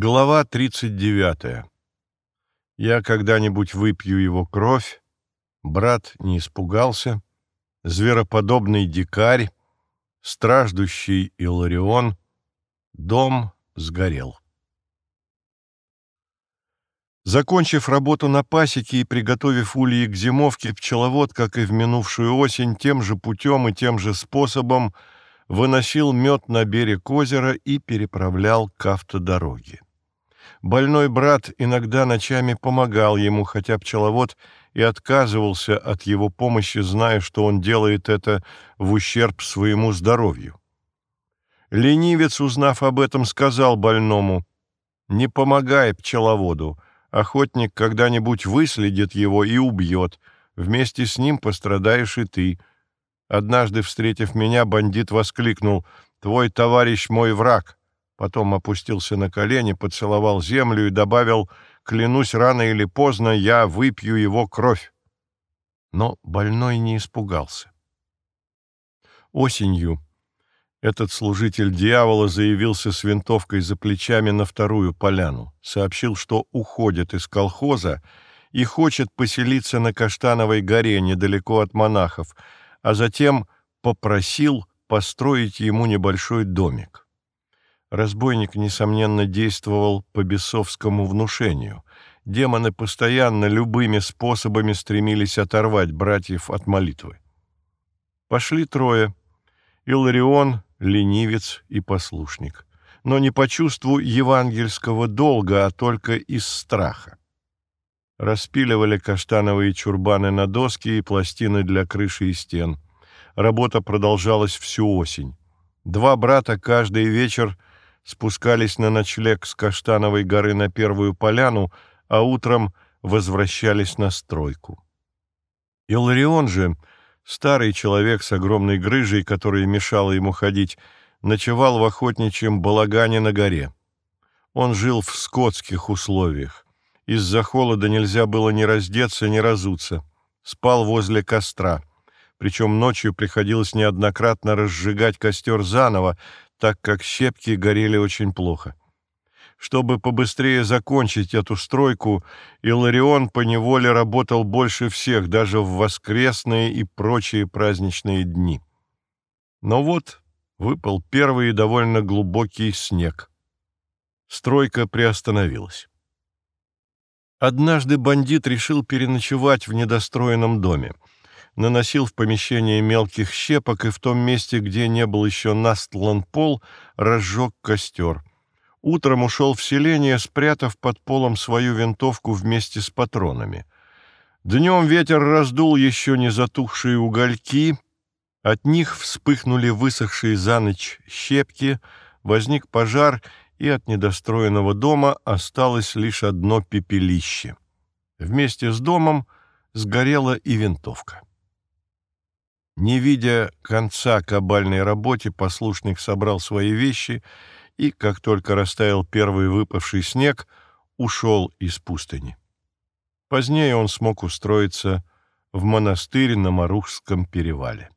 Глава 39. Я когда-нибудь выпью его кровь. Брат не испугался. Звероподобный дикарь. Страждущий Иларион. Дом сгорел. Закончив работу на пасеке и приготовив ульи к зимовке, пчеловод, как и в минувшую осень, тем же путем и тем же способом выносил мед на берег озера и переправлял к автодороге. Больной брат иногда ночами помогал ему, хотя пчеловод и отказывался от его помощи, зная, что он делает это в ущерб своему здоровью. Ленивец, узнав об этом, сказал больному, «Не помогай пчеловоду, охотник когда-нибудь выследит его и убьет, вместе с ним пострадаешь и ты». Однажды, встретив меня, бандит воскликнул, «Твой товарищ мой враг, потом опустился на колени, поцеловал землю и добавил «Клянусь, рано или поздно я выпью его кровь». Но больной не испугался. Осенью этот служитель дьявола заявился с винтовкой за плечами на вторую поляну, сообщил, что уходит из колхоза и хочет поселиться на Каштановой горе недалеко от монахов, а затем попросил построить ему небольшой домик. Разбойник, несомненно, действовал по бесовскому внушению. Демоны постоянно любыми способами стремились оторвать братьев от молитвы. Пошли трое — Иларион, ленивец и послушник. Но не по чувству евангельского долга, а только из страха. Распиливали каштановые чурбаны на доски и пластины для крыши и стен. Работа продолжалась всю осень. Два брата каждый вечер — спускались на ночлег с Каштановой горы на Первую поляну, а утром возвращались на стройку. Иларион же, старый человек с огромной грыжей, которая мешала ему ходить, ночевал в охотничьем балагане на горе. Он жил в скотских условиях. Из-за холода нельзя было ни раздеться, ни разуться. Спал возле костра. Причем ночью приходилось неоднократно разжигать костер заново, так как щепки горели очень плохо. Чтобы побыстрее закончить эту стройку, Иларион поневоле работал больше всех, даже в воскресные и прочие праздничные дни. Но вот выпал первый и довольно глубокий снег. Стройка приостановилась. Однажды бандит решил переночевать в недостроенном доме наносил в помещение мелких щепок и в том месте, где не был еще настлан пол, разжег костер. Утром ушел в селение, спрятав под полом свою винтовку вместе с патронами. Днем ветер раздул еще не затухшие угольки, от них вспыхнули высохшие за ночь щепки, возник пожар, и от недостроенного дома осталось лишь одно пепелище. Вместе с домом сгорела и винтовка. Не видя конца кабальной работе, послушник собрал свои вещи и, как только растаял первый выпавший снег, ушел из пустыни. Позднее он смог устроиться в монастырь на Марухском перевале.